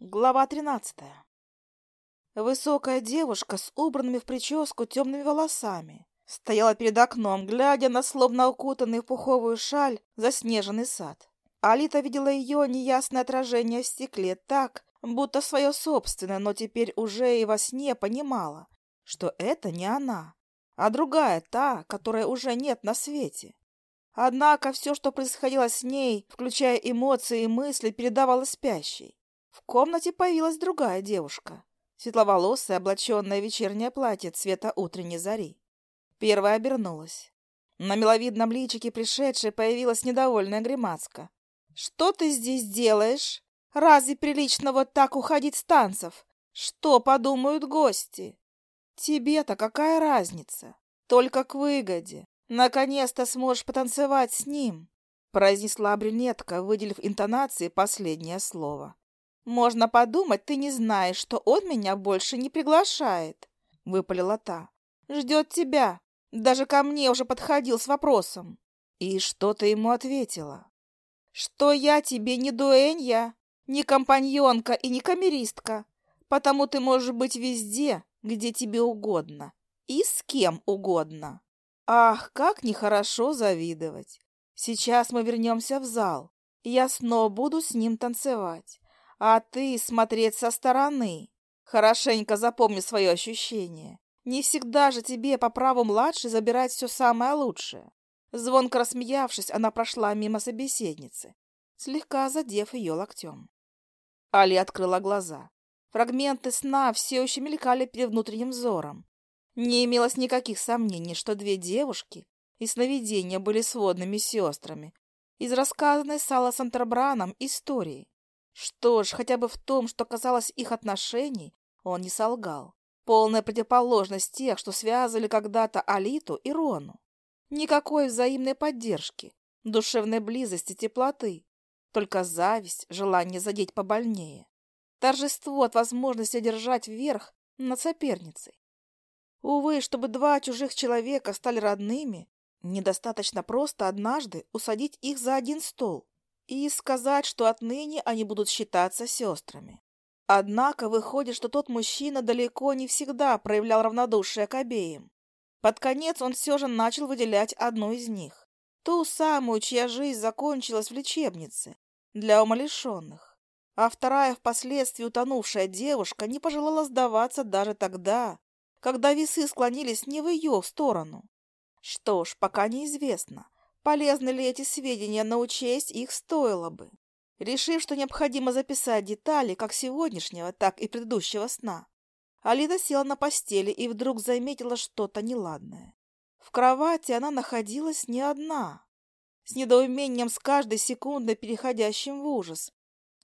Глава тринадцатая. Высокая девушка с убранными в прическу темными волосами стояла перед окном, глядя на словно укутанный в пуховую шаль заснеженный сад. Алита видела ее неясное отражение в стекле так, будто свое собственное, но теперь уже и во сне понимала, что это не она, а другая, та, которой уже нет на свете. Однако все, что происходило с ней, включая эмоции и мысли, передавала спящей. В комнате появилась другая девушка, светловолосая, облаченная в вечернее платье цвета утренней зари. Первая обернулась. На миловидном личике пришедшей появилась недовольная гримаска. «Что ты здесь делаешь? Разве прилично вот так уходить с танцев? Что подумают гости?» «Тебе-то какая разница? Только к выгоде. Наконец-то сможешь потанцевать с ним», произнесла брюнетка, выделив интонации последнее слово. «Можно подумать, ты не знаешь, что он меня больше не приглашает», — выпалила та. «Ждет тебя. Даже ко мне уже подходил с вопросом». «И что ты ему ответила?» «Что я тебе не дуэнья, не компаньонка и не камеристка, потому ты можешь быть везде, где тебе угодно и с кем угодно». «Ах, как нехорошо завидовать! Сейчас мы вернемся в зал, и я снова буду с ним танцевать а ты смотреть со стороны. Хорошенько запомни свое ощущение. Не всегда же тебе по праву младшей забирать все самое лучшее. Звонко рассмеявшись, она прошла мимо собеседницы, слегка задев ее локтем. Али открыла глаза. Фрагменты сна все еще мелькали перед внутренним взором. Не имелось никаких сомнений, что две девушки и сновидения были сводными сестрами из рассказанной Сала Сантербраном истории. Что ж, хотя бы в том, что касалось их отношений, он не солгал. Полная противоположность тех, что связывали когда-то Алиту и Рону. Никакой взаимной поддержки, душевной близости, теплоты. Только зависть, желание задеть побольнее. Торжество от возможности держать верх над соперницей. Увы, чтобы два чужих человека стали родными, недостаточно просто однажды усадить их за один стол и сказать, что отныне они будут считаться сестрами. Однако выходит, что тот мужчина далеко не всегда проявлял равнодушие к обеим. Под конец он все же начал выделять одну из них, ту самую, чья жизнь закончилась в лечебнице для умалишенных, а вторая, впоследствии утонувшая девушка, не пожелала сдаваться даже тогда, когда весы склонились не в ее сторону. Что ж, пока неизвестно, Полезны ли эти сведения, но учесть их стоило бы. Решив, что необходимо записать детали как сегодняшнего, так и предыдущего сна, Алида села на постели и вдруг заметила что-то неладное. В кровати она находилась не одна. С недоумением с каждой секундой переходящим в ужас.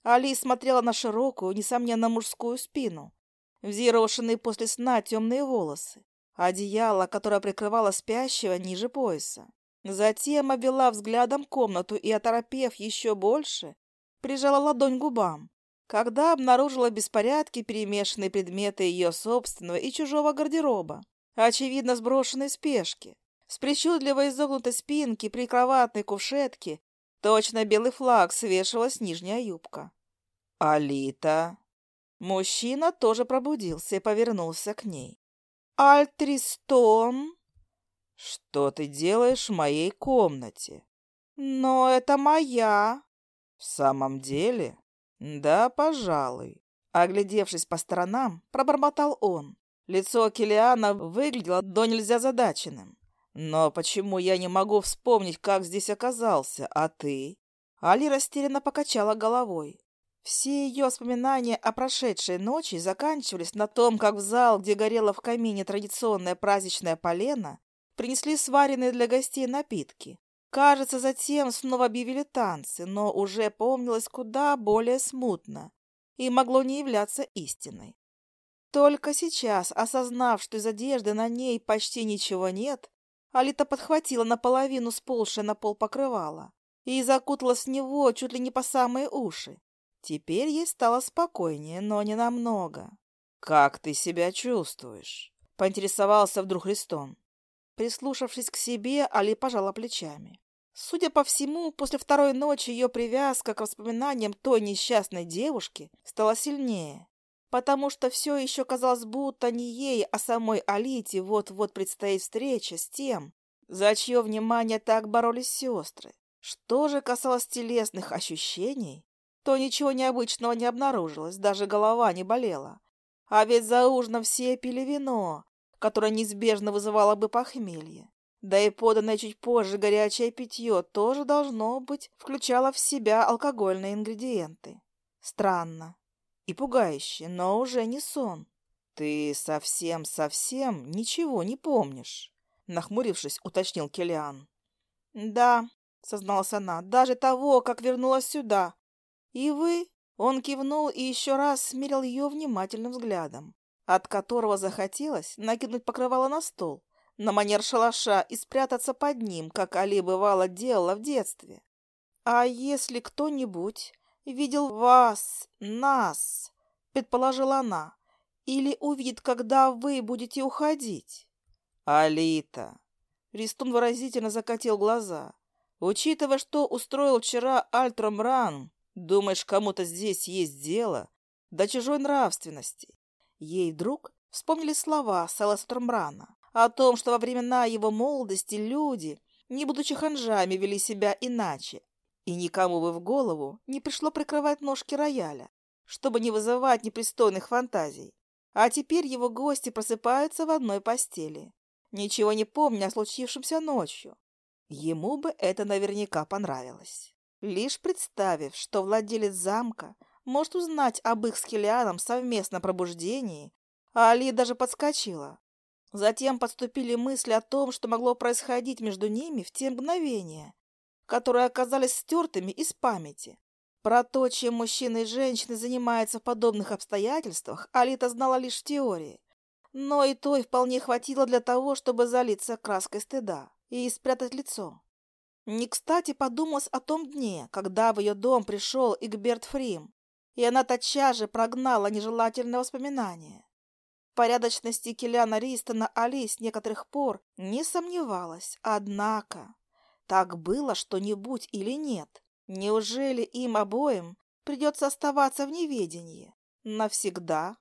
Али смотрела на широкую, несомненно, мужскую спину, взъерошенные после сна темные волосы, одеяло, которое прикрывало спящего ниже пояса. Затем обвела взглядом комнату и, оторопев еще больше, прижала ладонь к губам, когда обнаружила беспорядки, перемешанные предметы ее собственного и чужого гардероба, очевидно сброшенной в спешке. С причудливо изогнутой спинки прикроватной кувшетки точно белый флаг свешивалась нижняя юбка. «Алита!» Мужчина тоже пробудился и повернулся к ней. «Альтристон!» «Что ты делаешь в моей комнате?» «Но это моя». «В самом деле?» «Да, пожалуй». Оглядевшись по сторонам, пробормотал он. Лицо Килиана выглядело до нельзя задаченным. «Но почему я не могу вспомнить, как здесь оказался, а ты?» Али растерянно покачала головой. Все ее воспоминания о прошедшей ночи заканчивались на том, как в зал, где горело в камине традиционное праздничное полено, Принесли сваренные для гостей напитки. Кажется, затем снова объявили танцы, но уже помнилось куда более смутно и могло не являться истиной. Только сейчас, осознав, что из одежды на ней почти ничего нет, Алита подхватила наполовину сползшее на пол покрывало и закуталась в него чуть ли не по самые уши. Теперь ей стало спокойнее, но не намного. «Как ты себя чувствуешь?» — поинтересовался вдруг Христон. Прислушавшись к себе, Али пожала плечами. Судя по всему, после второй ночи ее привязка к воспоминаниям той несчастной девушки стала сильнее, потому что все еще казалось, будто не ей, а самой Алите вот-вот предстоит встреча с тем, за чье внимание так боролись сестры. Что же касалось телесных ощущений, то ничего необычного не обнаружилось, даже голова не болела. А ведь за ужином все пили вино, которое неизбежно вызывало бы похмелье. Да и поданное чуть позже горячее питье тоже должно быть включало в себя алкогольные ингредиенты. Странно и пугающе, но уже не сон. «Ты совсем-совсем ничего не помнишь?» Нахмурившись, уточнил Келиан. «Да», — созналась она, — «даже того, как вернулась сюда. И вы?» Он кивнул и еще раз смирил ее внимательным взглядом, от которого захотелось накинуть покрывало на стол на манер шалаша и спрятаться под ним, как Али бывало делала в детстве. «А если кто-нибудь видел вас, нас?» — предположила она. «Или увидит, когда вы будете уходить?» «Алита!» — Ристун выразительно закатил глаза. «Учитывая, что устроил вчера Альтромран, думаешь, кому-то здесь есть дело до чужой нравственности?» Ей вдруг вспомнили слова Селестромрана о том, что во времена его молодости люди, не будучи ханжами, вели себя иначе, и никому бы в голову не пришло прикрывать ножки рояля, чтобы не вызывать непристойных фантазий. А теперь его гости просыпаются в одной постели, ничего не помня о случившемся ночью. Ему бы это наверняка понравилось. Лишь представив, что владелец замка может узнать об их с Хелианом совместном пробуждении, Али даже подскочила. Затем подступили мысли о том, что могло происходить между ними в те мгновения, которые оказались стертыми из памяти. Про то, чем мужчины и женщины занимаются в подобных обстоятельствах, Алита знала лишь в теории. Но и той вполне хватило для того, чтобы залиться краской стыда и спрятать лицо. Не кстати подумалось о том дне, когда в ее дом пришел Игберт Фрим, и она тотчас же прогнала нежелательное воспоминание порядочности Киллиана Ристона Али с некоторых пор не сомневалась. Однако, так было что-нибудь или нет? Неужели им обоим придется оставаться в неведении? Навсегда?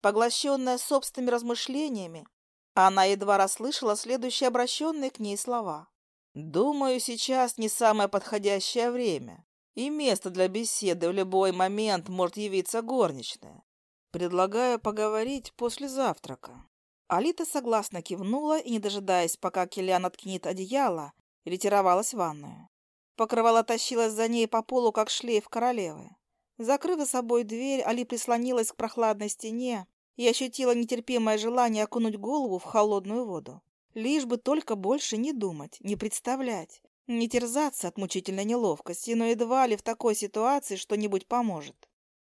Поглощенная собственными размышлениями, она едва расслышала следующие обращенные к ней слова. «Думаю, сейчас не самое подходящее время, и место для беседы в любой момент может явиться горничная. Предлагаю поговорить после завтрака. Алита согласно кивнула и, не дожидаясь, пока Киллиан откинет одеяло, ретировалась в ванную. Покрывало тащилось за ней по полу, как шлейф королевы. Закрыв за собой дверь, Али прислонилась к прохладной стене и ощутила нетерпимое желание окунуть голову в холодную воду. Лишь бы только больше не думать, не представлять, не терзаться от мучительной неловкости, но едва ли в такой ситуации что-нибудь поможет.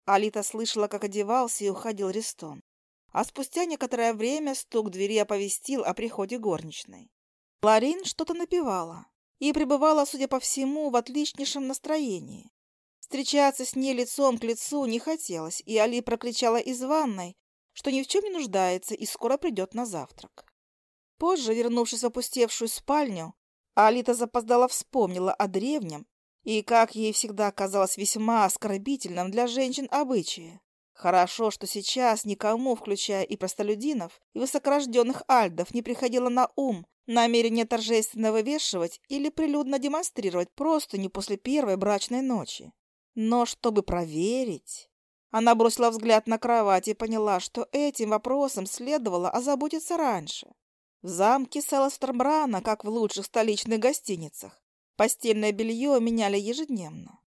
Алита слышала, как одевался и уходил Ристон. А спустя некоторое время стук двери оповестил о приходе горничной. Ларин что-то напевала и пребывала, судя по всему, в отличнейшем настроении. Встречаться с ней лицом к лицу не хотелось, и Али прокричала из ванной, что ни в чем не нуждается и скоро придет на завтрак. Позже, вернувшись в опустевшую спальню, Алита запоздала вспомнила о древнем и, как ей всегда казалось весьма оскорбительным для женщин обычае. Хорошо, что сейчас никому, включая и простолюдинов, и высокорожденных альдов, не приходило на ум намерение торжественно вывешивать или прилюдно демонстрировать просто не после первой брачной ночи. Но чтобы проверить... Она бросила взгляд на кровать и поняла, что этим вопросом следовало озаботиться раньше. В замке Селестербрана, как в лучших столичных гостиницах, Постельное белье меняли ежедневно.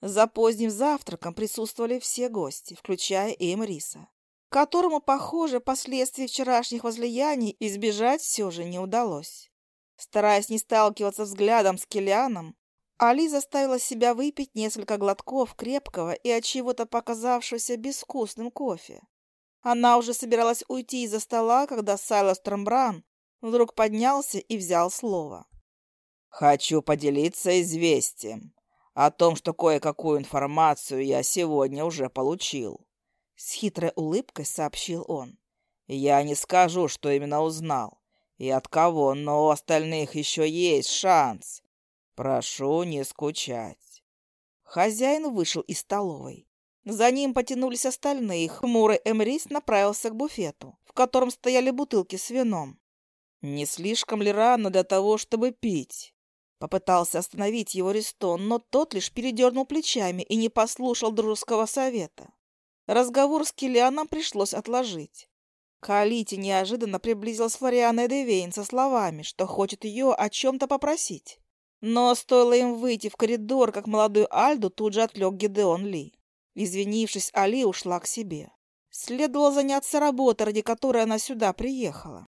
За поздним завтраком присутствовали все гости, включая и Эмриса, которому, похоже, последствий вчерашних возлияний избежать все же не удалось. Стараясь не сталкиваться взглядом с Килианом, Али заставила себя выпить несколько глотков крепкого и от чего-то показавшегося безвкусным кофе. Она уже собиралась уйти из-за стола, когда Сайлос Трамбран вдруг поднялся и взял слово. Хочу поделиться известием о том, что кое-какую информацию я сегодня уже получил. С хитрой улыбкой сообщил он. Я не скажу, что именно узнал и от кого, но у остальных еще есть шанс Прошу не скучать. Хозяин вышел из столовой. За ним потянулись остальные. Хмурый Эмрис направился к буфету, в котором стояли бутылки с вином. «Не слишком ли рано для того, чтобы пить?» Попытался остановить его Ристон, но тот лишь передернул плечами и не послушал дружеского совета. Разговор с Киллианом пришлось отложить. К Алите неожиданно приблизилась Флориана Эдевейн со словами, что хочет ее о чем-то попросить. Но стоило им выйти в коридор, как молодую Альду тут же отвлек Гидеон Ли. Извинившись, Али ушла к себе. Следовало заняться работой, ради которой она сюда приехала.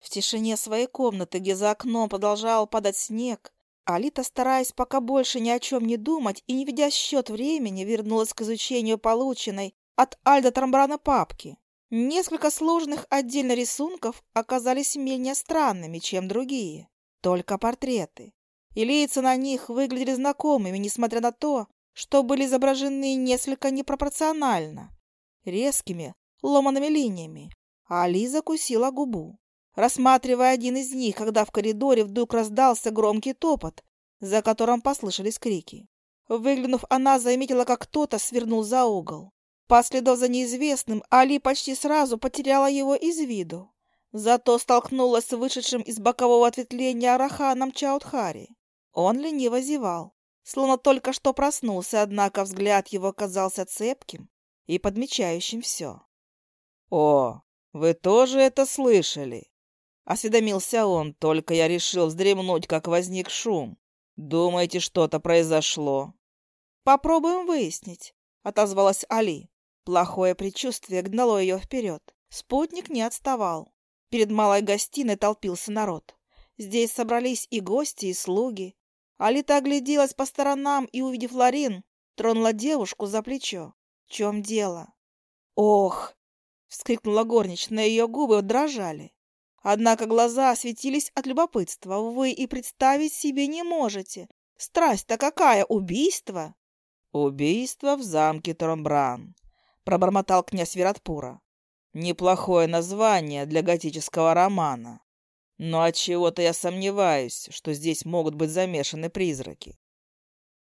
В тишине своей комнаты, где за окном продолжал падать снег, Алита, стараясь пока больше ни о чем не думать и не ведя счет времени, вернулась к изучению полученной от Альда Трамбрана папки. Несколько сложных отдельно рисунков оказались менее странными, чем другие. Только портреты. И лица на них выглядели знакомыми, несмотря на то, что были изображены несколько непропорционально, резкими, ломаными линиями. Али закусила губу, рассматривая один из них, когда в коридоре вдруг раздался громкий топот, за которым послышались крики. Выглянув, она заметила, как кто-то свернул за угол. Последовав за неизвестным, Али почти сразу потеряла его из виду. Зато столкнулась с вышедшим из бокового ответвления Араханом Чаудхари. Он лениво зевал, словно только что проснулся, однако взгляд его казался цепким и подмечающим все. «О, вы тоже это слышали?» Осведомился он, только я решил вздремнуть, как возник шум. «Думаете, что-то произошло?» «Попробуем выяснить», — отозвалась Али. Плохое предчувствие гнало ее вперед. Спутник не отставал. Перед малой гостиной толпился народ. Здесь собрались и гости, и слуги. Алита огляделась по сторонам и, увидев Ларин, тронула девушку за плечо. В чем дело? «Ох!» — вскрикнула горничная, ее губы дрожали. Однако глаза светились от любопытства. Вы и представить себе не можете. Страсть-то какая! Убийство? Убийство в замке Тромбран пробормотал князь Виратпура. Неплохое название для готического романа. Но от чего-то я сомневаюсь, что здесь могут быть замешаны призраки.